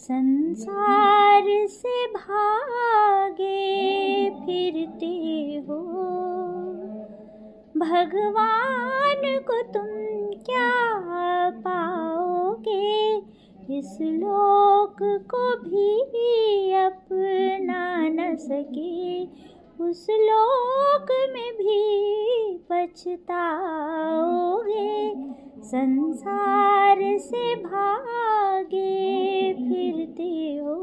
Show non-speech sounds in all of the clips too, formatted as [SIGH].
संसार से भागे फिरते हो। भगवान को तुम क्या पाओगे? इस लोक को भी अपना न सके। उस लोक में भी पछताओगे। संसार से भागे फिरते हो।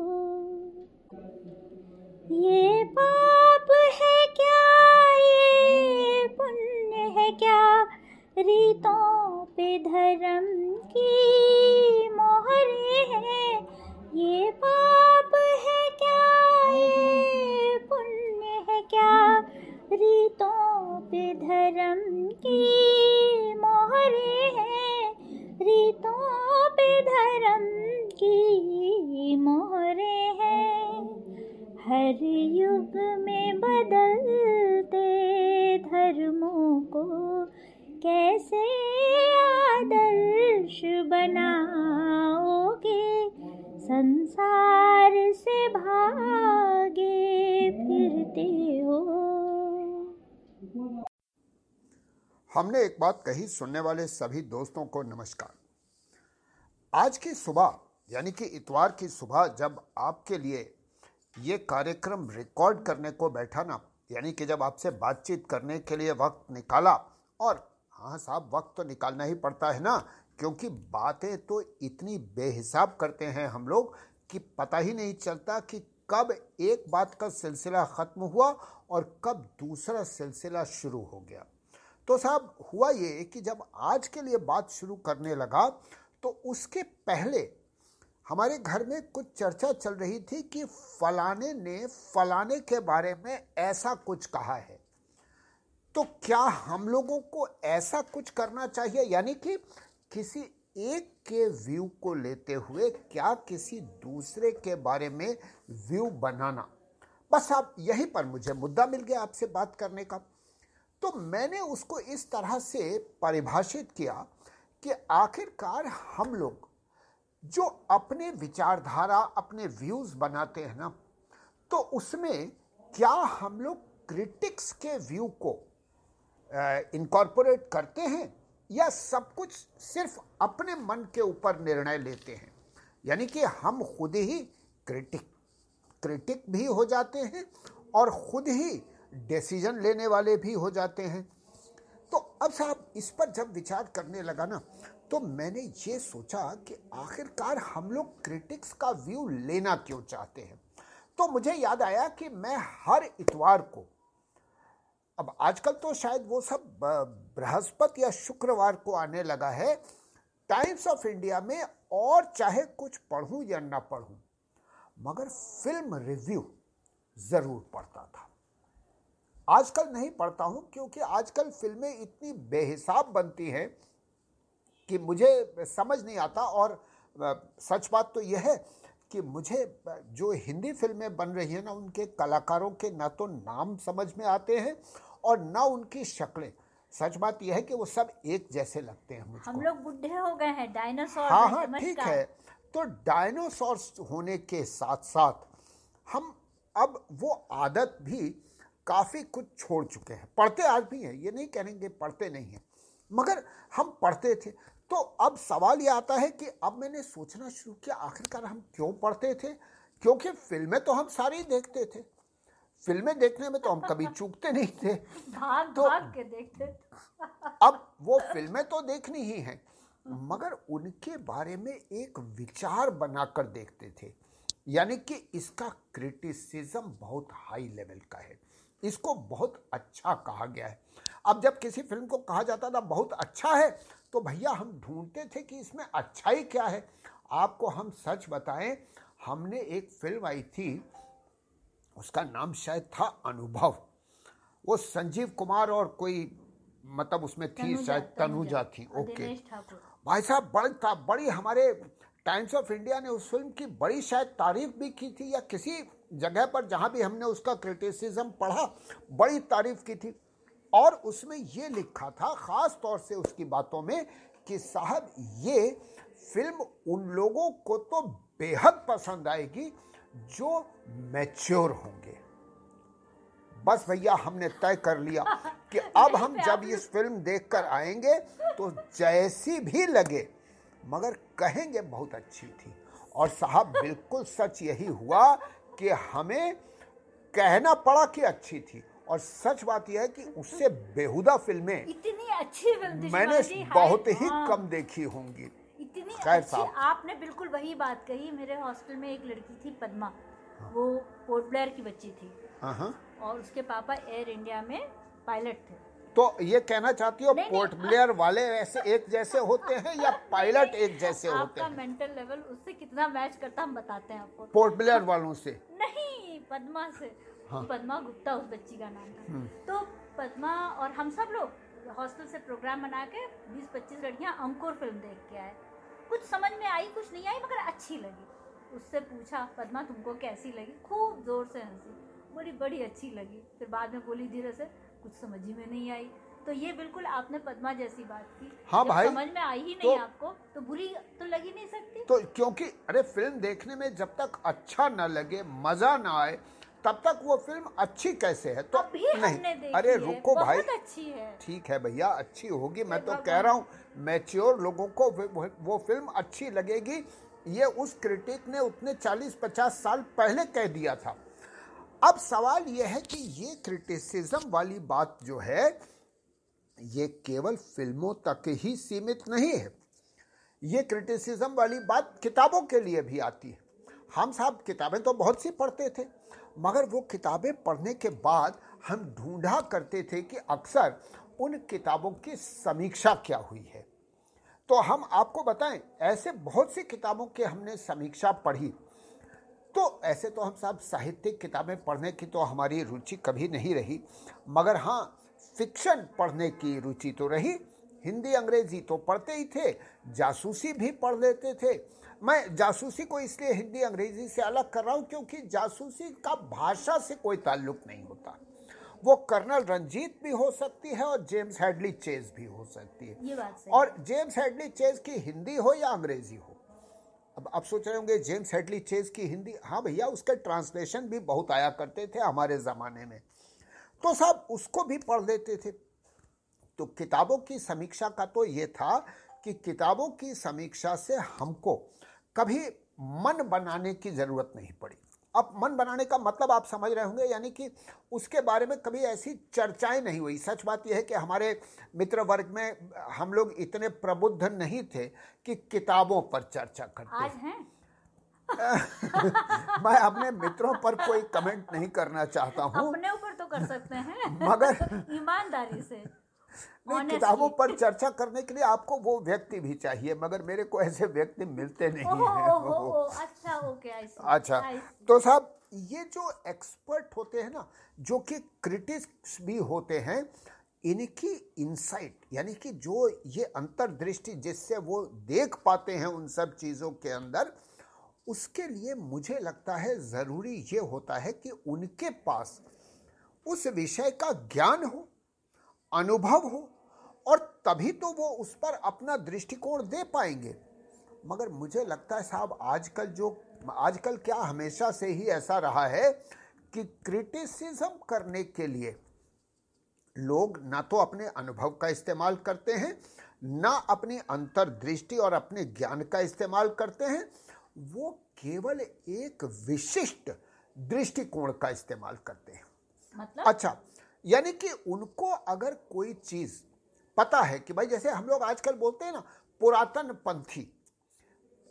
ये पाप है क्या? ये पुण्य है क्या? रीतों पे धर्म की मोहरे हैं। ये पाप है क्या? ये पुण्य है क्या? रीतों पे धर्म की मोहरे हैं। रीतों पे धर्म की मोहरे हैं। हर युग में बदलते धर्मों को कैसे आदर्श बनाओगे? संसार से भागे फिरते हो हमने एक बात कही सुनने वाले सभी दोस्तों को नमस्कार। आज की सुबह, यानी कि इतवार की सुबह, जब आपके लिए ये कार्यक्रम रिकॉर्ड करने को बैठा ना, यानी कि जब आपसे बातचीत करने के लिए वक्त निकाला, और हाँ साहब, वक्त तो निकालना ही पड़ता है ना, क्योंकि बातें तो इतनी बेहिसाब करते हैं हम लोग कि पता ही नहीं चलता कि कब एक बात का सिलसिला ख़त्म हुआ और कब दूसरा सिलसिला शुरू हो गया। तो साहब, हुआ ये कि जब आज के लिए बात शुरू करने लगा तो उसके पहले हमारे घर में कुछ चर्चा चल रही थी कि फलाने ने फलाने के बारे में ऐसा कुछ कहा है। तो क्या हम लोगों को ऐसा कुछ करना चाहिए? यानी कि किसी एक के व्यू को लेते हुए क्या किसी दूसरे के बारे में व्यू बनाना? बस आप यहीं पर मुझे मुद्दा मिल गया आपसे बात करने का। तो मैंने उसको इस तरह से परिभाषित किया कि आखिरकार हम लोग जो अपने विचारधारा, अपने व्यूज़ बनाते हैं ना तो उसमें क्या हम लोग क्रिटिक्स के व्यू को इनकॉर्पोरेट करते हैं या सब कुछ सिर्फ़ अपने मन के ऊपर निर्णय लेते हैं? यानी कि हम खुद ही क्रिटिक क्रिटिक भी हो जाते हैं और खुद ही डिसीज़न लेने वाले भी हो जाते हैं। तो अब साहब, इस पर जब विचार करने लगा ना तो मैंने ये सोचा कि आखिरकार हम लोग क्रिटिक्स का व्यू लेना क्यों चाहते हैं? तो मुझे याद आया कि मैं हर इतवार को, अब आजकल तो शायद वो सब बृहस्पति या शुक्रवार को आने लगा है, टाइम्स ऑफ़ इंडिया में और चाहे कुछ पढ़ूं या ना पढ़ूं, मगर फ़िल्म रिव्यू ज़रूर पढ़ता था। आजकल नहीं पढ़ता हूँ क्योंकि आजकल फ़िल्में इतनी बेहिसाब बनती हैं कि मुझे समझ नहीं आता। और सच बात तो यह है कि मुझे जो हिंदी फ़िल्में बन रही हैं ना उनके कलाकारों के ना तो नाम समझ में आते हैं और ना उनकी शक्लें। सच बात यह है कि वो सब एक जैसे लगते हैं मुझको। हम लोग बुढ़े हो गए हैं डायनासोर हाँ हाँ ठीक है। तो डायनासोर होने के साथ साथ हम अब वो आदत भी काफ़ी कुछ छोड़ चुके हैं। पढ़ते आज भी हैं ये नहीं कहेंगे पढ़ते नहीं हैं मगर हम पढ़ते थे। तो अब सवाल ये आता है कि अब मैंने सोचना शुरू किया आखिरकार हम क्यों पढ़ते थे? क्योंकि फ़िल्में तो हम सारी देखते थे। फ़िल्में देखने में तो हम कभी चूकते नहीं थे। भाग तो भाग के देखते अब वो फ़िल्में तो देखनी ही हैं मगर उनके बारे में एक विचार बनाकर देखते थे। यानी कि इसका क्रिटिसिज्म बहुत हाई लेवल का है। इसको बहुत अच्छा कहा गया है। अब जब किसी फ़िल्म को कहा जाता था बहुत अच्छा है तो भैया हम ढूंढते थे कि इसमें अच्छाई क्या है। आपको हम सच बताएँ हमने एक फ़िल्म आई थी उसका नाम शायद था अनुभव। वो संजीव कुमार और कोई मतलब उसमें थी शायद तनुजा। थी ओके। भाई साहब बड़ी था बड़ी हमारे टाइम्स ऑफ़ इंडिया ने उस फ़िल्म की बड़ी शायद तारीफ़ भी की थी या किसी जगह पर जहाँ भी हमने उसका क्रिटिसिज्म पढ़ा बड़ी तारीफ़ की थी। और उसमें ये लिखा था ख़ास तौर से उसकी बातों में कि साहब ये फ़िल्म उन लोगों को तो बेहद पसंद आएगी जो मैच्योर होंगे। बस भैया हमने तय कर लिया [LAUGHS] कि अब हम जब इस फ़िल्म देखकर आएँगे तो जैसी भी लगे मगर कहेंगे बहुत अच्छी थी। और साहब बिल्कुल सच यही हुआ कि हमें कहना पड़ा कि अच्छी थी। और सच बात यह है कि उससे बेहुदा फ़िल्में इतनी अच्छी फ़िल्म मैंने बहुत ही हाँ, कम देखी होंगी। इतनी खैर साहब। आपने बिल्कुल वही बात कही मेरे हॉस्टल में एक लड़की थी पद्मा। हाँ। वो पोर्ट ब्लेयर की बच्ची थी। हाँ। और उसके पापा एयर इंडिया में पायलट थे। तो ये कहना चाहती हो पोर्ट। ब्लेयर वाले ऐसे एक जैसे होते हैं या पायलट एक जैसे होते हैं? मेंटल लेवल उससे कितना मैच करता हम बताते हैं आपको। पोर्ट ब्लेयर वालों से। नहीं पद्मा से। हाँ। पद्मा गुप्ता उस बच्ची का नाम था। तो पद्मा और हम सब लोग हॉस्टल से प्रोग्राम बना के बीस पच्चीस लड़कियाँ अंकुर फ़िल्म देख के आए। कुछ समझ में आई कुछ नहीं आई मगर अच्छी लगी। उससे पूछा पद्मा तुमको कैसी लगी? खूब ज़ोर से हँसी। बड़ी बड़ी अच्छी लगी। फिर बाद में बोली धीरे से कुछ समझ ही में नहीं आई। तो ये बिल्कुल आपने पद्मा जैसी बात की। हाँ भाई, समझ में आई ही नहीं तो- आपको तो बुरी तो लगी नहीं सकती। तो क्योंकि अरे फ़िल्म देखने में जब तक अच्छा न लगे मज़ा ना आए तब तक वो फ़िल्म अच्छी कैसे है? तो अभी हमने देखी अरे है, रुको भाई। अच्छी है। ठीक है भैया अच्छी होगी। मैं तो कह रहा हूँ मैच्योर लोगों को वो फ़िल्म अच्छी लगेगी। ये उस क्रिटिक ने उतने 40-50 साल पहले कह दिया था। अब सवाल यह है कि ये क्रिटिसिज्म वाली बात जो है, ये केवल फ़िल्मों तक ही सीमित नहीं है। ये क्रिटिसिज्म वाली बात किताबों के लिए भी आती है। हम साहब किताबें तो बहुत सी पढ़ते थे, मगर वो किताबें पढ़ने के बाद हम ढूंढा करते थे कि अक्सर उन किताबों की समीक्षा क्या हुई है। तो हम आपको बताएँ, ऐसे बहुत सी किताबों की हमने समीक्षा पढ़ी। तो ऐसे तो हम साहब साहित्यिक किताबें पढ़ने की तो हमारी रुचि कभी नहीं रही मगर हाँ फिक्शन पढ़ने की रुचि तो रही। हिंदी अंग्रेज़ी तो पढ़ते ही थे जासूसी भी पढ़ लेते थे। मैं जासूसी को इसलिए हिंदी अंग्रेज़ी से अलग कर रहा हूँ क्योंकि जासूसी का भाषा से कोई ताल्लुक नहीं होता। वो कर्नल रंजीत भी हो सकती है और जेम्स हेडली चेज भी हो सकती है। ये बात सही और जेम्स हेडली चेज की हिंदी हो या अंग्रेज़ी हो अब आप सोच रहे होंगे, जेम्स हेडली चेज की हिंदी। हाँ भैया, उसके ट्रांसलेशन भी बहुत आया करते थे हमारे ज़माने में। तो साहब, उसको भी पढ़ लेते थे। तो किताबों की समीक्षा का तो ये था कि किताबों की समीक्षा से हमको कभी मन बनाने की ज़रूरत नहीं पड़ी। अब मन बनाने का मतलब आप समझ रहे होंगे यानी कि उसके बारे में कभी ऐसी चर्चाएँ नहीं हुई। सच बात यह है कि हमारे मित्र वर्ग में हम लोग इतने प्रबुद्ध नहीं थे कि किताबों पर चर्चा करते आज हैं? [LAUGHS] मैं अपने मित्रों पर कोई कमेंट नहीं करना चाहता हूँ। अपने ऊपर तो कर सकते हैं। मगर [LAUGHS] ईमानदारी से। नहीं किताबों पर चर्चा करने के लिए आपको वो व्यक्ति भी चाहिए मगर मेरे को ऐसे व्यक्ति मिलते नहीं ओहो हैं। ओहो ओहो, अच्छा आई सी अच्छा तो साहब ये जो एक्सपर्ट होते हैं ना जो कि क्रिटिक्स भी होते हैं इनकी इंसाइट यानी कि जो ये अंतर्दृष्टि जिससे वो देख पाते हैं उन सब चीज़ों के अंदर उसके लिए मुझे लगता है ज़रूरी ये होता है कि उनके पास उस विषय का ज्ञान हो अनुभव हो और तभी तो वो उस पर अपना दृष्टिकोण दे पाएँगे। मगर मुझे लगता है साहब आजकल जो आजकल क्या हमेशा से ही ऐसा रहा है कि क्रिटिसिज्म करने के लिए लोग ना तो अपने अनुभव का इस्तेमाल करते हैं ना अपनी अंतर्दृष्टि और अपने ज्ञान का इस्तेमाल करते हैं वो केवल एक विशिष्ट दृष्टिकोण का इस्तेमाल करते हैं। मतलब? अच्छा यानी कि उनको अगर कोई चीज़ पता है कि भाई जैसे हम लोग आजकल बोलते हैं ना, पुरातन पंथी,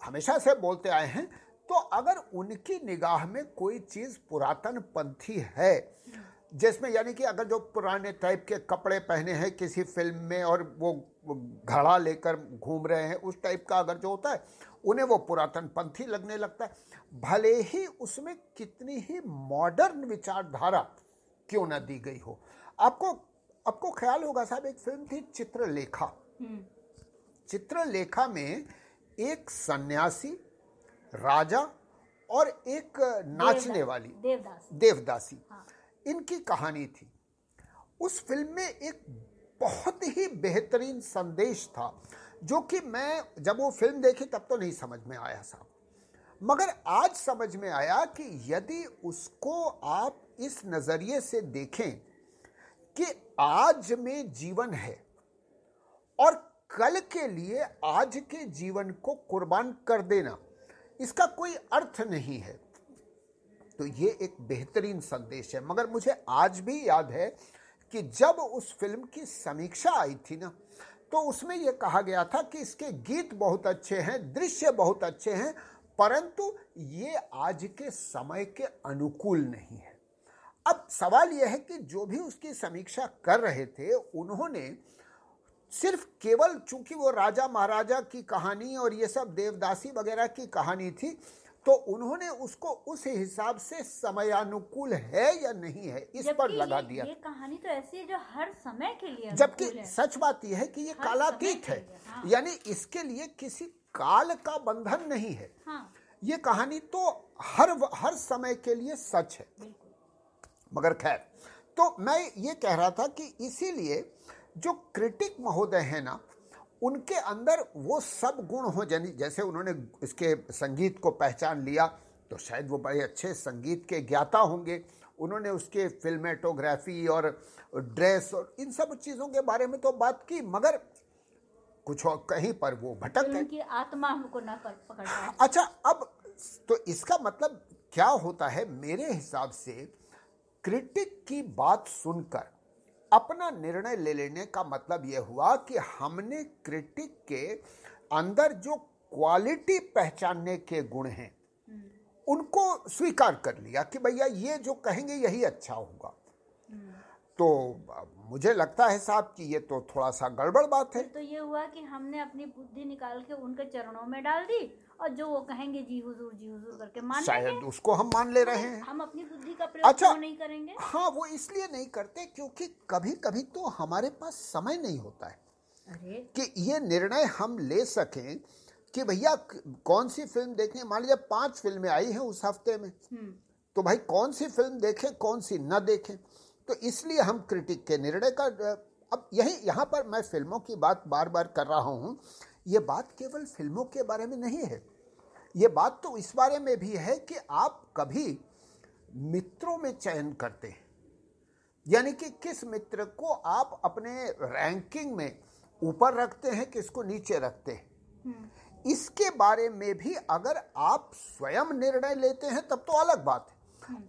हमेशा से बोलते आए हैं तो अगर उनकी निगाह में कोई चीज़ पुरातन पंथी है, जिसमें यानी कि अगर जो पुराने टाइप के कपड़े पहने हैं, किसी फ़िल्म में और वो घड़ा लेकर घूम रहे हैं, उस टाइप का अगर जो होता है, उन्हें वो पुरातन पंथी लगने लगता है। भले ही उसमें कितनी ही मॉडर्न विचारधारा क्यों ना दी गई हो आपको आपको ख्याल होगा साहब एक फ़िल्म थी चित्रलेखा। हम्म, चित्रलेखा में एक सन्यासी राजा और एक नाचने वाली देवदास। देवदासी। हाँ। इनकी कहानी थी। उस फ़िल्म में एक बहुत ही बेहतरीन संदेश था जो कि मैं जब वो फ़िल्म देखी तब तो नहीं समझ में आया साहब। मगर आज समझ में आया कि यदि उसको आप इस नज़रिए से देखें कि आज में जीवन है और कल के लिए आज के जीवन को कुर्बान कर देना, इसका कोई अर्थ नहीं है। तो ये एक बेहतरीन संदेश है। मगर मुझे आज भी याद है कि जब उस फ़िल्म की समीक्षा आई थी ना तो उसमें यह कहा गया था कि इसके गीत बहुत अच्छे हैं, दृश्य बहुत अच्छे हैं, परंतु ये आज के समय के अनुकूल नहीं है। अब सवाल यह है कि जो भी उसकी समीक्षा कर रहे थे उन्होंने सिर्फ़ केवल चूँकि वो राजा महाराजा की कहानी और ये सब देवदासी वगैरह की कहानी थी तो उन्होंने उसको उस हिसाब से समयानुकूल है या नहीं है इस पर लगा दिया। ये कहानी तो ऐसी है जो हर समय के लिए जबकि सच बात यह है कि ये कालातीत है हाँ। यानी इसके लिए किसी काल का बंधन नहीं है। हाँ। ये कहानी तो हर हर समय के लिए सच है। मगर खैर। तो मैं ये कह रहा था कि इसीलिए जो क्रिटिक महोदय है ना उनके अंदर वो सब गुण हो जानी जैसे उन्होंने इसके संगीत को पहचान लिया तो शायद वो बड़े अच्छे संगीत के ज्ञाता होंगे। उन्होंने उसके फिल्मेटोग्राफी और ड्रेस और इन सब चीज़ों के बारे में तो बात की मगर कुछ और कहीं पर वो भटक गए। उनकी आत्मा हमको ना पकड़ अच्छा अब तो इसका मतलब क्या होता है? मेरे हिसाब से क्रिटिक की बात सुनकर अपना निर्णय ले लेने का मतलब यह हुआ कि हमने क्रिटिक के अंदर जो क्वालिटी पहचानने के गुण हैं उनको स्वीकार कर लिया कि भैया ये जो कहेंगे यही अच्छा होगा। तो मुझे लगता है साहब कि ये तो थोड़ा सा गड़बड़ बात है। तो ये हुआ कि हमने अपनी बुद्धि निकाल के उनके चरणों में डाल दी और जो वो कहेंगे जी हुजूर जी हुजूर करके मान शायद उसको हम मान ले रहे हैं। हम अपनी बुद्धि का प्रयोग अच्छा, नहीं करेंगे? हाँ वो इसलिए नहीं करते क्योंकि कभी कभी तो हमारे पास समय नहीं होता है। अरे। कि ये निर्णय हम ले सकें कि भैया कौन सी फ़िल्म देखने मान लीजिए पाँच फ़िल्में आई हैं उस हफ़्ते में। हम्म। तो भाई कौन सी फ़िल्म देखें कौन सी न देखें? तो इसलिए हम क्रिटिक के निर्णय का अब यही यहाँ पर मैं फ़िल्मों की बात बार बार कर रहा हूँ ये बात केवल फ़िल्मों के बारे में नहीं है। ये बात तो इस बारे में भी है कि आप कभी मित्रों में चयन करते हैं। यानी कि किस मित्र को आप अपने रैंकिंग में ऊपर रखते हैं किसको नीचे रखते हैं। हम्म। इसके बारे में भी अगर आप स्वयं निर्णय लेते हैं तब तो अलग बात है।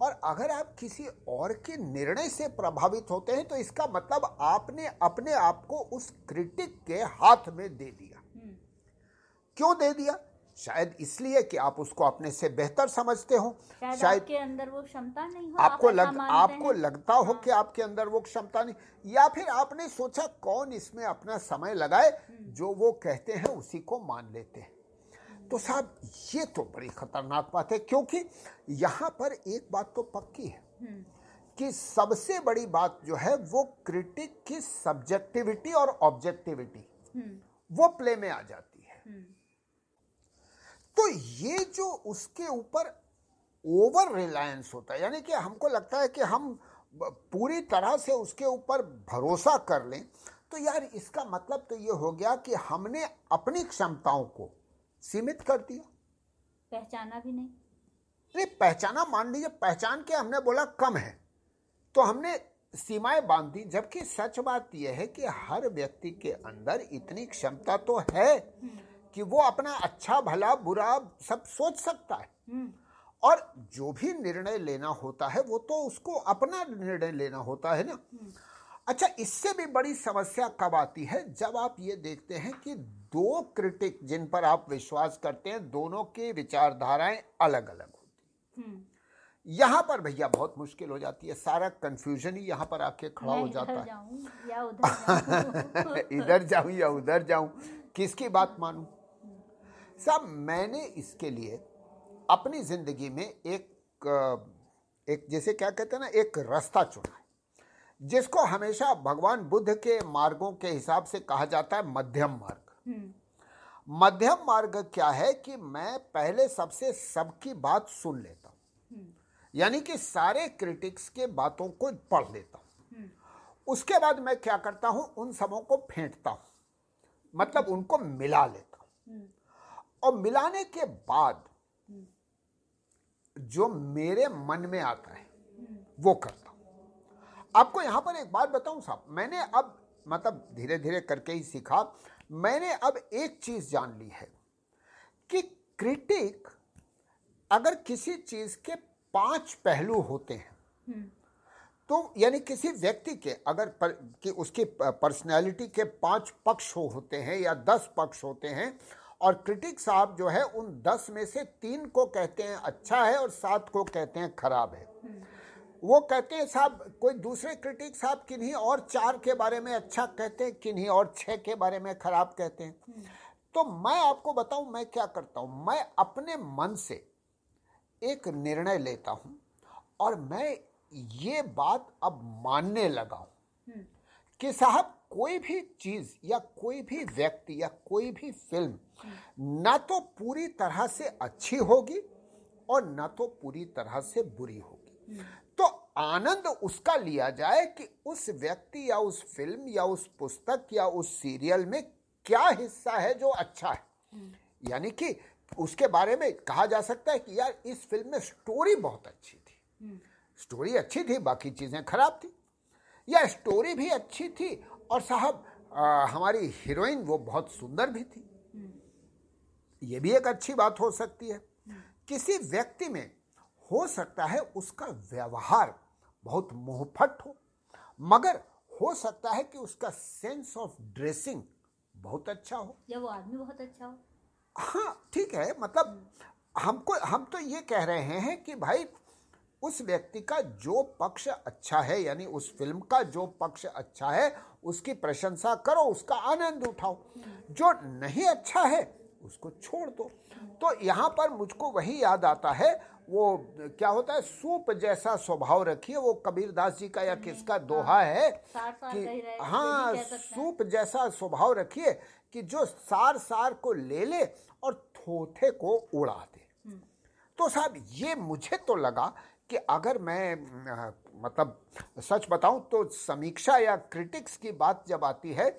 और अगर आप किसी और के निर्णय से प्रभावित होते हैं तो इसका मतलब आपने अपने आप को उस क्रिटिक के हाथ में दे दिया। क्यों दे दिया शायद इसलिए कि आप उसको अपने से बेहतर समझते हो शायद, शायद आपके अंदर वो क्षमता नहीं हो आपको लग आपको लगता हो हाँ। कि आपके अंदर वो क्षमता नहीं या फिर आपने सोचा कौन इसमें अपना समय लगाए हम्म। जो वो कहते हैं उसी को मान लेते हैं तो साहब ये तो बड़ी खतरनाक बात है क्योंकि यहाँ पर एक बात तो पक्की है हम्म। कि सबसे बड़ी बात जो है वो क्रिटिक की सब्जेक्टिविटी और ऑब्जेक्टिविटी हम्म। वो प्ले में आ जाती है। तो ये जो उसके ऊपर ओवर रिलायंस होता है यानी कि हमको लगता है कि हम पूरी तरह से उसके ऊपर भरोसा कर लें तो यार इसका मतलब तो ये हो गया कि हमने अपनी क्षमताओं को सीमित कर दिया। पहचाना भी नहीं। नहीं पहचाना मान लीजिए पहचान के हमने बोला कम है तो हमने सीमाएँ बाँध दी जबकि सच बात यह है कि हर व्यक्ति के अंदर इतनी क्षमता तो है कि वो अपना अच्छा भला बुरा सब सोच सकता है। हम्म। और जो भी निर्णय लेना होता है वो तो उसको अपना निर्णय लेना होता है ना। हम्म। अच्छा इससे भी बड़ी समस्या कब आती है? जब आप ये देखते हैं कि दो क्रिटिक जिन पर आप विश्वास करते हैं दोनों की विचारधाराएँ अलग अलग होती हम्म। यहाँ पर भैया बहुत मुश्किल हो जाती है सारा कंफ्यूजन ही यहाँ पर आके खड़ा हो जाता है। [LAUGHS] इधर जाऊँ या उधर जाऊँ किसकी बात मानूं? सब मैंने इसके लिए अपनी ज़िंदगी में एक एक जैसे क्या कहते हैं ना एक रास्ता चुना है जिसको हमेशा भगवान बुद्ध के मार्गों के हिसाब से कहा जाता है मध्यम मार्ग हम्म। मध्यम मार्ग क्या है कि मैं पहले सबसे सबकी बात सुन लेता हूँ हम्म। यानी कि सारे क्रिटिक्स के बातों को पढ़ लेता हूँ हम्म। उसके बाद मैं क्या करता हूँ उन सबों को फेंटता हूँ मतलब उनको मिला लेता हूँ और मिलाने के बाद जो मेरे मन में आता है वो करता हूँ। आपको यहाँ पर एक बात बताऊँ साहब मैंने अब मतलब धीरे धीरे करके ही सीखा मैंने अब एक चीज़ जान ली है कि क्रिटिक अगर किसी चीज़ के पाँच पहलू होते हैं तो यानी किसी व्यक्ति के अगर पर, कि उसकी पर्सनैलिटी के पाँच पक्ष हो होते हैं या दस पक्ष होते हैं और क्रिटिक साहब जो है, उन दस में से तीन को कहते हैं अच्छा है और सात को कहते हैं खराब है। वो कहते हैं, साहब, कोई दूसरे क्रिटिक साहब किन्हीं और चार के बारे में अच्छा कहते हैं किन्हीं और छह के बारे में खराब कहते हैं। तो मैं आपको बताऊँ, मैं क्या करता हूँ? मैं अपने मन से एक निर्णय लेता हूँ और मैं ये बात अब मानने लगा हूँ कि साहब, कोई भी चीज़ या कोई भी व्यक्ति या कोई भी फ़िल्म ना तो पूरी तरह से अच्छी होगी और ना तो पूरी तरह से बुरी होगी। तो आनंद उसका लिया जाए कि उस व्यक्ति या उस फ़िल्म या उस पुस्तक या उस सीरियल में क्या हिस्सा है जो अच्छा है। यानी कि उसके बारे में कहा जा सकता है कि यार इस फ़िल्म में स्टोरी बहुत अच्छी थी। स्टोरी अच्छी थी बाकी चीज़ें खराब थी। या स्टोरी भी अच्छी थी और साहब आ, हमारी हीरोइन वो बहुत सुंदर भी थी। ये भी एक अच्छी बात हो सकती है। किसी व्यक्ति में हो सकता है उसका व्यवहार बहुत मोहफट हो मगर हो सकता है कि उसका सेंस ऑफ़ ड्रेसिंग बहुत अच्छा हो। या वो आदमी बहुत अच्छा हो। हाँ ठीक है मतलब हमको हम तो ये कह रहे हैं कि भाई उस व्यक्ति का जो पक्ष अच्छा है यानी उस फ़िल्म का जो पक्ष अच्छा है उसकी प्रशंसा करो उसका आनंद उठाओ। जो नहीं अच्छा है उसको छोड़ दो तो यहाँ पर मुझको वही याद आता है वो क्या होता है सूप जैसा स्वभाव रखिए वो कबीर दास जी का या किसका हाँ। दोहा है कि हाँ सूप जैसा स्वभाव रखिए कि जो सार सार को ले ले और थोथे को उड़ा दे हम्म। तो साहब ये मुझे तो लगा कि अगर मैं मतलब सच बताऊँ तो समीक्षा या क्रिटिक्स की बात जब आती है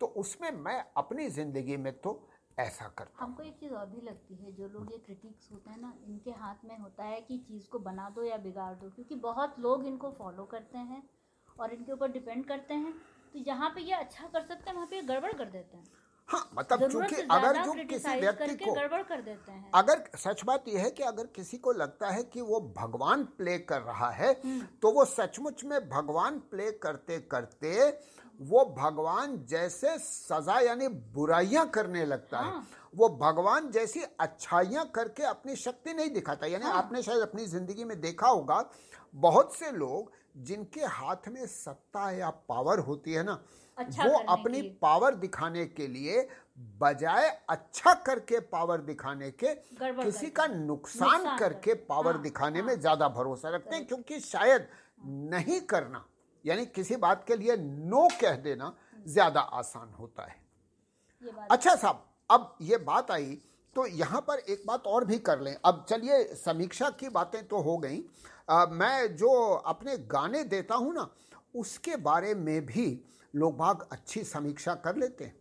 तो उसमें मैं अपनी ज़िंदगी में तो ऐसा करता हमको एक चीज़ और भी लगती है जो लोग ये क्रिटिक्स होते हैं ना इनके हाथ में होता है कि चीज़ को बना दो या बिगाड़ दो क्योंकि बहुत लोग इनको फॉलो करते हैं और इनके ऊपर डिपेंड करते हैं। तो जहाँ पे ये अच्छा कर सकते हैं वहाँ पे ये गड़बड़ कर देते हैं। हाँ मतलब चूँकि अगर जो किसी व्यक्ति को गड़बड़ कर देते हैं। अगर सच बात यह है कि अगर किसी को लगता है कि वो भगवान प्ले कर रहा है हम्म। तो वो सचमुच में भगवान प्ले करते करते वो भगवान जैसे सजा यानी बुराइयाँ करने लगता हाँ। है। वो भगवान जैसी अच्छाइयाँ करके अपनी शक्ति नहीं दिखाता। यानी हाँ। आपने शायद अपनी ज़िंदगी में देखा होगा बहुत से लोग जिनके हाथ में सत्ता या पावर होती है ना अच्छा वो अपनी पावर दिखाने के लिए बजाय अच्छा करके पावर दिखाने के किसी का नुकसान, करके पावर हाँ, दिखाने हाँ, में ज़्यादा भरोसा रखते हैं क्योंकि शायद नहीं करना। यानी किसी बात के लिए नो कह देना ज़्यादा आसान होता है। अच्छा साहब अब ये बात आई तो यहाँ पर एक बात और भी कर लें। अब चलिए समीक्षा की बातें तो हो गई। मैं जो अपने गाने देता हूँ ना उसके बारे में भी लोग बाग अच्छी समीक्षा कर लेते हैं।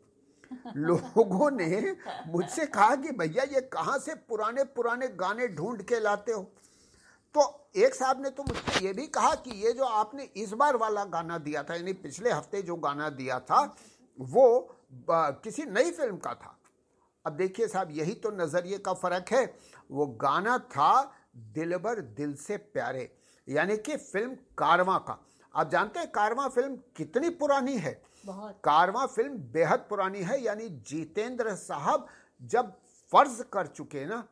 [LAUGHS] लोगों ने मुझसे कहा कि भैया ये कहाँ से पुराने पुराने गाने ढूंढ के लाते हो? तो एक साहब ने तो मुझसे ये भी कहा कि ये जो आपने इस बार वाला गाना दिया था यानी पिछले हफ़्ते जो गाना दिया था वो किसी नई फ़िल्म का था। अब देखिए साहब यही तो नज़रिए का फ़र्क है। वो गाना था दिलबर दिल से प्यारे यानी कि फ़िल्म कारवा का। आप जानते हैं कारवा फ़िल्म कितनी पुरानी है? कारवा फ़िल्म बेहद पुरानी है यानी जितेंद्र साहब जब फ़र्ज़ कर चुके ना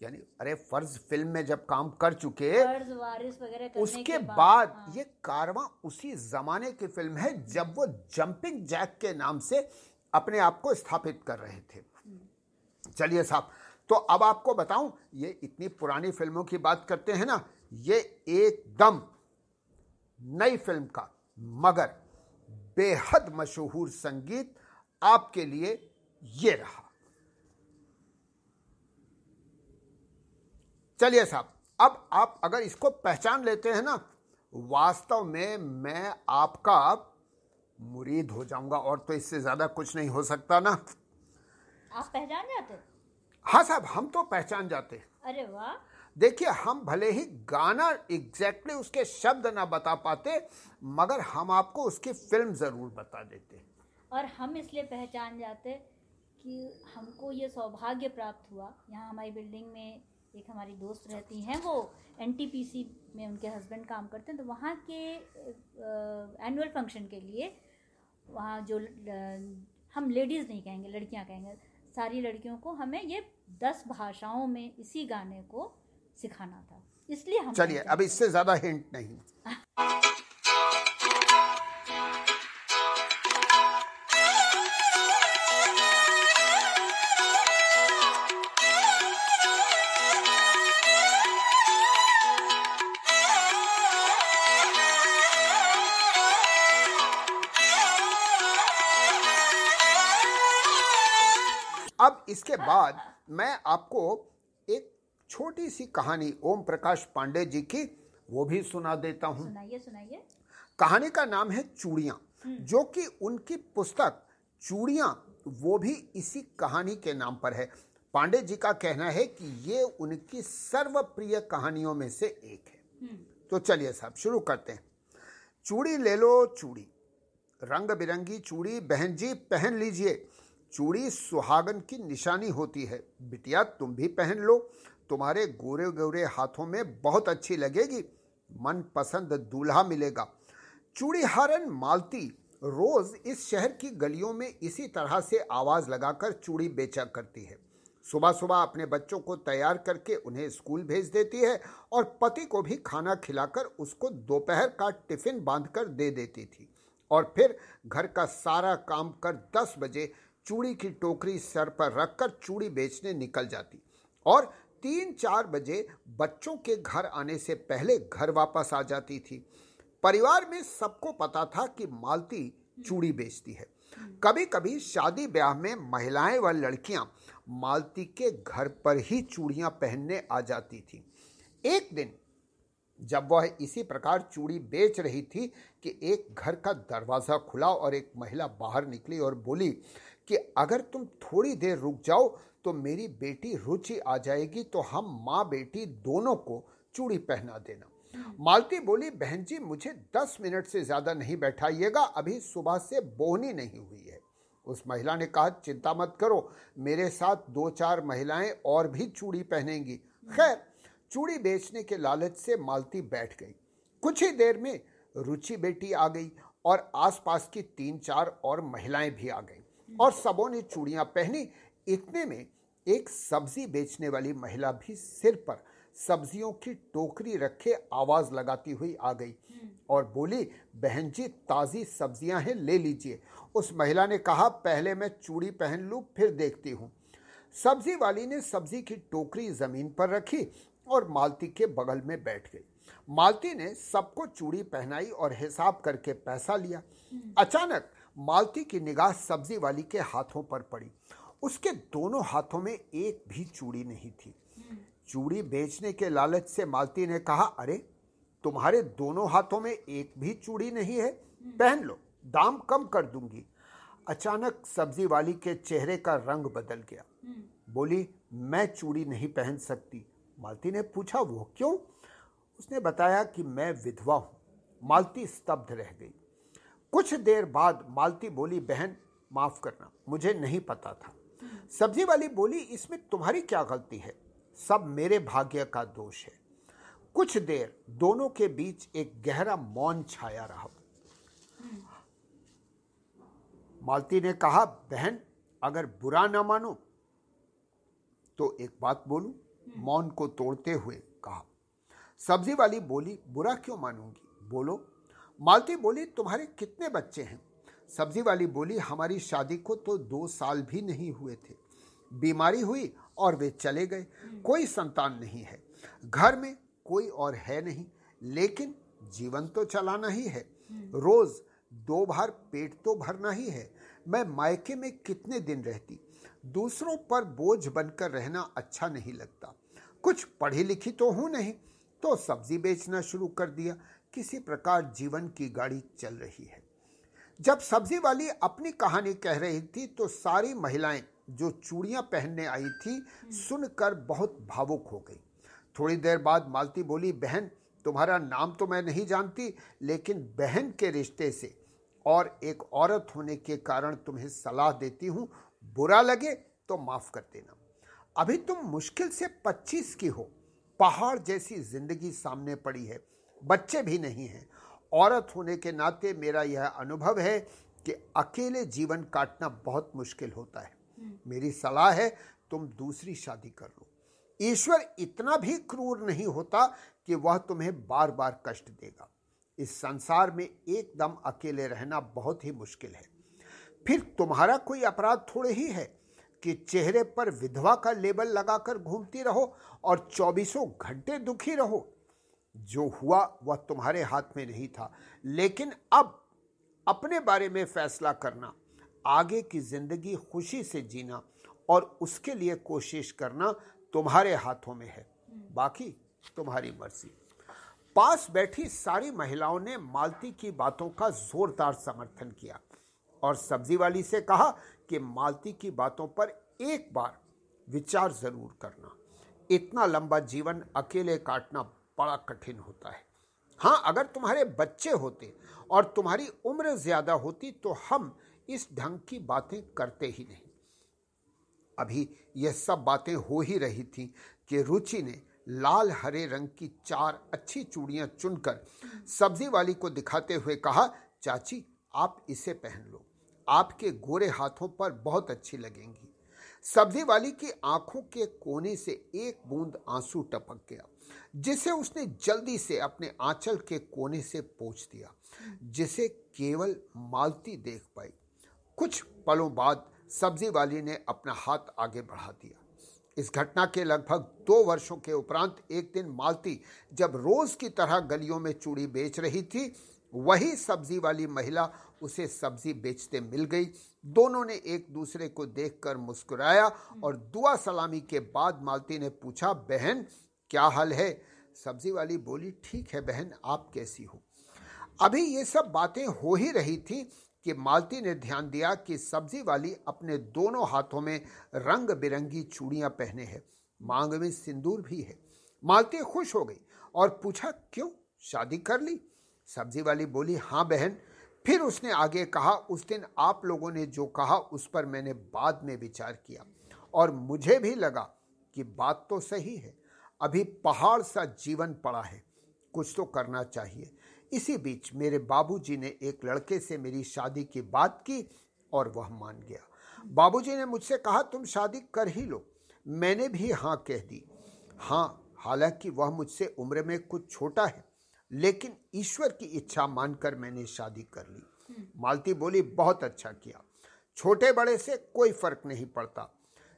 यानी अरे फ़र्ज़ फ़िल्म में जब काम कर चुके फ़र्ज़ वारिस वगैरह उसके बाद, बाद हाँ। ये कारवा उसी जमाने की फ़िल्म है जब वो जंपिंग जैक के नाम से अपने आप को स्थापित कर रहे थे चलिए साहब तो अब आपको बताऊँ ये इतनी पुरानी फ़िल्मों की बात करते हैं ना ये एकदम नई फ़िल्म का मगर बेहद मशहूर संगीत आपके लिए ये रहा चलिए साहब अब आप अगर इसको पहचान लेते हैं ना वास्तव में मैं आपका मुरीद हो जाऊँगा और तो इससे ज़्यादा कुछ नहीं हो सकता ना। आप पहचान जाते हाँ? साहब हम तो पहचान जाते अरे वाह। देखिए हम भले ही गाना एग्जैक्टली उसके शब्द ना बता पाते मगर हम आपको उसकी फ़िल्म ज़रूर बता देते। और हम इसलिए पहचान जाते कि हमको ये सौभाग्य प्राप्त हुआ यहाँ हमारी बिल्डिंग में एक हमारी दोस्त रहती हैं वो एनटीपीसी में उनके हस्बैंड काम करते हैं तो वहाँ के एनुअल फ़ंक्शन के लिए वहाँ जो हम लेडीज़ नहीं कहेंगे लड़कियाँ कहेंगे सारी लड़कियों को हमें ये दस भाषाओं में इसी गाने को सिखाना था इसलिए हम चलिए अब इससे ज़्यादा हिंट नहीं। [LAUGHS] मैं आपको एक छोटी सी कहानी ओम प्रकाश पांडे जी की वो भी सुना देता हूँ। सुनाइए सुनाइए। कहानी का नाम है चूड़ियाँ हम्म। जो कि उनकी पुस्तक चूड़िया वो भी इसी कहानी के नाम पर है। पांडे जी का कहना है कि ये उनकी सर्वप्रिय कहानियों में से एक है। हम्म। तो चलिए साहब शुरू करते हैं। चूड़ी ले लो चूड़ी। रंग बिरंगी चूड़ी बहन जी पहन लीजिए। चूड़ी सुहागन की निशानी होती है। बिटिया, तुम भी पहन लो। तुम्हारे गोरे गोरे हाथों में बहुत अच्छी लगेगी। मन पसंद दूल्हा मिलेगा। चूड़ी हारन मालती। रोज इस शहर की गलियों में इसी तरह से आवाज़ लगाकर चूड़ी बेचा करती है। सुबह सुबह अपने बच्चों को तैयार करके उन्हें स्कूल भेज देती है और पति को भी खाना खिलाकर उसको दोपहर का टिफ़िन बांधकर दे देती थी। और फिर घर का सारा काम कर दस बजे चूड़ी की टोकरी सर पर रखकर चूड़ी बेचने निकल जाती और तीन चार बजे बच्चों के घर आने से पहले घर वापस आ जाती थी। परिवार में सबको पता था कि मालती चूड़ी बेचती है। कभी कभी शादी ब्याह में महिलाएँ व लड़कियाँ मालती के घर पर ही चूड़ियाँ पहनने आ जाती थी। एक दिन जब वह इसी प्रकार चूड़ी बेच रही थी कि एक घर का दरवाज़ा खुला और एक महिला बाहर निकली और बोली कि अगर तुम थोड़ी देर रुक जाओ तो मेरी बेटी रुचि आ जाएगी तो हम माँ बेटी दोनों को चूड़ी पहना देना। मालती बोली बहन जी मुझे दस मिनट से ज़्यादा नहीं बैठाइएगा अभी सुबह से बोहनी नहीं हुई है। उस महिला ने कहा चिंता मत करो मेरे साथ दो चार महिलाएँ और भी चूड़ी पहनेंगी। खैर चूड़ी बेचने के लालच से मालती बैठ गई। कुछ ही देर में रुचि बेटी आ गई और आसपास की तीन चार और महिलाएँ भी आ गईं। और सबों ने चूड़ियाँ पहनी। इतने में एक सब्ज़ी बेचने वाली महिला भी सिर पर सब्जियों की टोकरी रखे आवाज़ लगाती हुई आ गई और बोली, बहन जी, ताजी सब्ज़ियाँ हैं, ले लीजिए। उस महिला ने कहा, पहले मैं चूड़ी पहन लूँ, फिर देखती हूँ। सब्ज़ी वाली ने सब्ज़ी की टोकरी ज़मीन पर रखी और मालती के बगल में बैठ गई। मालती ने सबको चूड़ी पहनाई और हिसाब करके पैसा लिया। अचानक मालती की निगाह सब्ज़ी वाली के हाथों पर पड़ी। उसके दोनों हाथों में एक भी चूड़ी नहीं थी। चूड़ी बेचने के लालच से मालती ने कहा, अरे, तुम्हारे दोनों हाथों में एक भी चूड़ी नहीं है। पहन लो, दाम कम कर दूँगी अचानक सब्ज़ी वाली के चेहरे का रंग बदल गया। बोली, मैं चूड़ी नहीं पहन सकती मालती ने पूछा, वो क्यों उसने बताया कि मैं विधवा हूँ। मालती स्तब्ध रह गई। कुछ देर बाद मालती बोली, बहन, माफ़ करना, मुझे नहीं पता था। सब्ज़ी वाली बोली, इसमें तुम्हारी क्या गलती है? सब मेरे भाग्य का दोष है। कुछ देर दोनों के बीच एक गहरा मौन छाया रहा। मालती ने कहा, बहन, अगर बुरा ना मानो तो एक बात बोलूँ, मौन को तोड़ते हुए कहा। सब्ज़ी वाली बोली, बुरा क्यों मानूँगी? बोलो मालती बोली, तुम्हारे कितने बच्चे हैं? सब्ज़ी वाली बोली, हमारी शादी को तो दो साल भी नहीं हुए थे। बीमारी हुई और वे चले गए। कोई संतान नहीं है। घर में कोई और है नहीं, लेकिन जीवन तो चलाना ही है। रोज दो बार पेट तो भरना ही है। मैं मायके में कितने दिन रहती? दूसरों पर बोझ बनकर रहना अच्छा नहीं लगता। कुछ पढ़ी लिखी तो हूँ नहीं तो सब्ज़ी बेचना शुरू कर दिया। किसी प्रकार जीवन की गाड़ी चल रही है। जब सब्ज़ी वाली अपनी कहानी कह रही थी तो सारी महिलाएँ जो चूड़ियाँ पहनने आई थी, सुनकर बहुत भावुक हो गई। थोड़ी देर बाद मालती बोली, बहन, तुम्हारा नाम तो मैं नहीं जानती, लेकिन बहन के रिश्ते से और एक औरत होने के कारण तुम्हें सलाह देती हूँ, बुरा लगे तो माफ़ कर देना। अभी तुम मुश्किल से 25 की हो। पहाड़ जैसी ज़िंदगी सामने पड़ी है। बच्चे भी नहीं हैं। औरत होने के नाते मेरा यह अनुभव है कि अकेले जीवन काटना बहुत मुश्किल होता है। हम्म। मेरी सलाह है तुम दूसरी शादी कर लो। ईश्वर इतना भी क्रूर नहीं होता कि वह तुम्हें बार बार कष्ट देगा। इस संसार में एकदम अकेले रहना बहुत ही मुश्किल है। फिर तुम्हारा कोई अपराध थोड़े ही है कि चेहरे पर विधवा का लेबल लगाकर घूमती रहो और चौबीसों घंटे दुखी रहो। जो हुआ, वह तुम्हारे हाथ में नहीं था। लेकिन अब अपने बारे में फैसला करना, आगे की ज़िंदगी खुशी से जीना और उसके लिए कोशिश करना तुम्हारे हाथों में है। बाकी तुम्हारी मर्ज़ी। पास बैठी सारी महिलाओं ने मालती की बातों का जोरदार समर्थन किया और सब्ज़ी वाली से कहा कि मालती की बातों पर एक बार विचार ज़रूर करना। इतना लंबा जीवन अकेले काटना बड़ा कठिन होता है। हाँ अगर तुम्हारे बच्चे होते और तुम्हारी उम्र ज़्यादा होती तो हम इस ढंग की बातें करते ही नहीं। अभी यह सब बातें हो ही रही थी कि रुचि ने लाल हरे रंग की चार अच्छी चूड़ियाँ चुनकर सब्ज़ी वाली को दिखाते हुए कहा, चाची, आप इसे पहन लो। आपके गोरे हाथों पर बहुत अच्छी लगेंगी। सब्ज़ी वाली की आँखों के कोने से एक बूंद आँसू टपक गया, जिसे उसने जल्दी से अपने आंचल के कोने से पोछ दिया, जिसे केवल मालती देख पाई। कुछ पलों बाद सब्ज़ी वाली ने अपना हाथ आगे बढ़ा दिया। इस घटना के लगभग दो वर्षों के उपरांत एक दिन मालती जब रोज की तरह गलियों में चूड़ी बेच रही थी, वही सब्ज़ी वाली महिला उसे सब्ज़ी बेचते मिल गई। दोनों ने एक दूसरे को देखकर मुस्कुराया और दुआ सलामी के बाद मालती ने पूछा, बहन, क्या हाल है? सब्ज़ी वाली बोली, ठीक है बहन, आप कैसी हो? अभी ये सब बातें हो ही रही थी कि मालती ने ध्यान दिया कि सब्ज़ी वाली अपने दोनों हाथों में रंग बिरंगी चूड़ियाँ पहने हैं। मांग में सिंदूर भी है। मालती खुश हो गई और पूछा, क्यों? शादी कर ली? सब्ज़ी वाली बोली हाँ बहन फिर उसने आगे कहा, उस दिन आप लोगों ने जो कहा, उस पर मैंने बाद में विचार किया। और मुझे भी लगा कि बात तो सही है। अभी पहाड़ सा जीवन पड़ा है। कुछ तो करना चाहिए। इसी बीच मेरे बाबूजी ने एक लड़के से मेरी शादी की बात की और वह मान गया। बाबूजी ने मुझसे कहा, तुम शादी कर ही लो। मैंने भी हाँ कह दी। हाँ हालाँकि वह मुझसे उम्र में कुछ छोटा है। लेकिन ईश्वर की इच्छा मानकर मैंने शादी कर ली। मालती बोली बहुत अच्छा किया। छोटे बड़े से कोई फ़र्क नहीं पड़ता।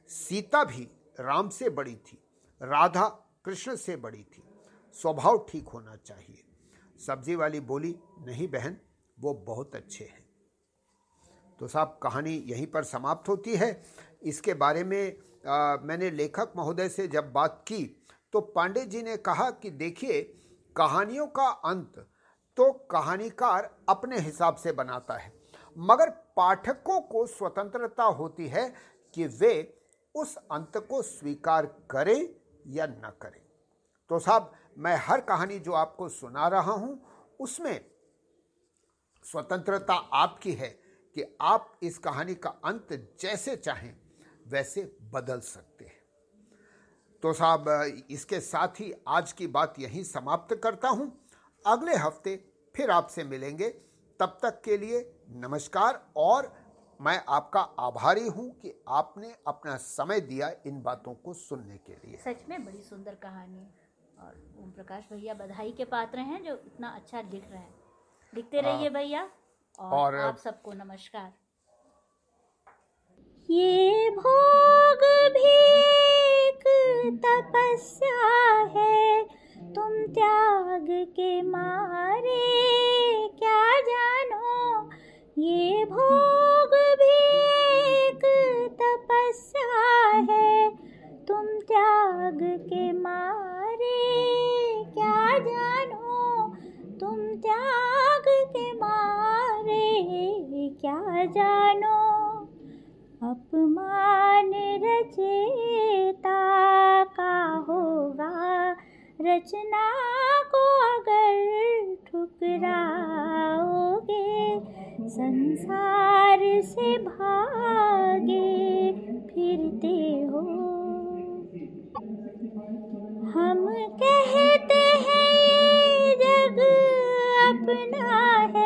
सीता भी राम से बड़ी थी राधा कृष्ण से बड़ी थी। स्वभाव ठीक होना चाहिए। सब्ज़ी वाली बोली नहीं बहन वो बहुत अच्छे हैं। तो साहब कहानी यहीं पर समाप्त होती है। इसके बारे में आ, मैंने लेखक महोदय से जब बात की तो पांडे जी ने कहा कि देखिए कहानियों का अंत तो कहानीकार अपने हिसाब से बनाता है। मगर पाठकों को स्वतंत्रता होती है कि वे उस अंत को स्वीकार करें या न करें। तो साहब, मैं हर कहानी जो आपको सुना रहा हूँ, उसमें स्वतंत्रता आपकी है कि आप इस कहानी का अंत जैसे चाहें, वैसे बदल सकते हैं। तो साहब इसके साथ ही आज की बात यहीं समाप्त करता हूँ। अगले हफ़्ते फिर आपसे मिलेंगे। तब तक के लिए नमस्कार और मैं आपका आभारी हूँ कि आपने अपना समय दिया इन बातों को सुनने के लिए। सच में बड़ी सुंदर कहानी और ओम प्रकाश भैया बधाई के पात्र हैं जो इतना अच्छा लिख रहे हैं। लिखते रहिए भैया और, और आप सबको नमस्कार। ये भोग भी तपस्या है, तुम त्याग के मारे। क्या जानो, ये भोग भी एक तपस्या है, तुम त्याग के मारे। क्या जानो, तुम त्याग के मारे। क्या जानो अपमान रचेता का होगा? रचना को अगर ठुकराओगे, संसार से भागे फिरते हो। हम कहते हैं, ये जग अपना है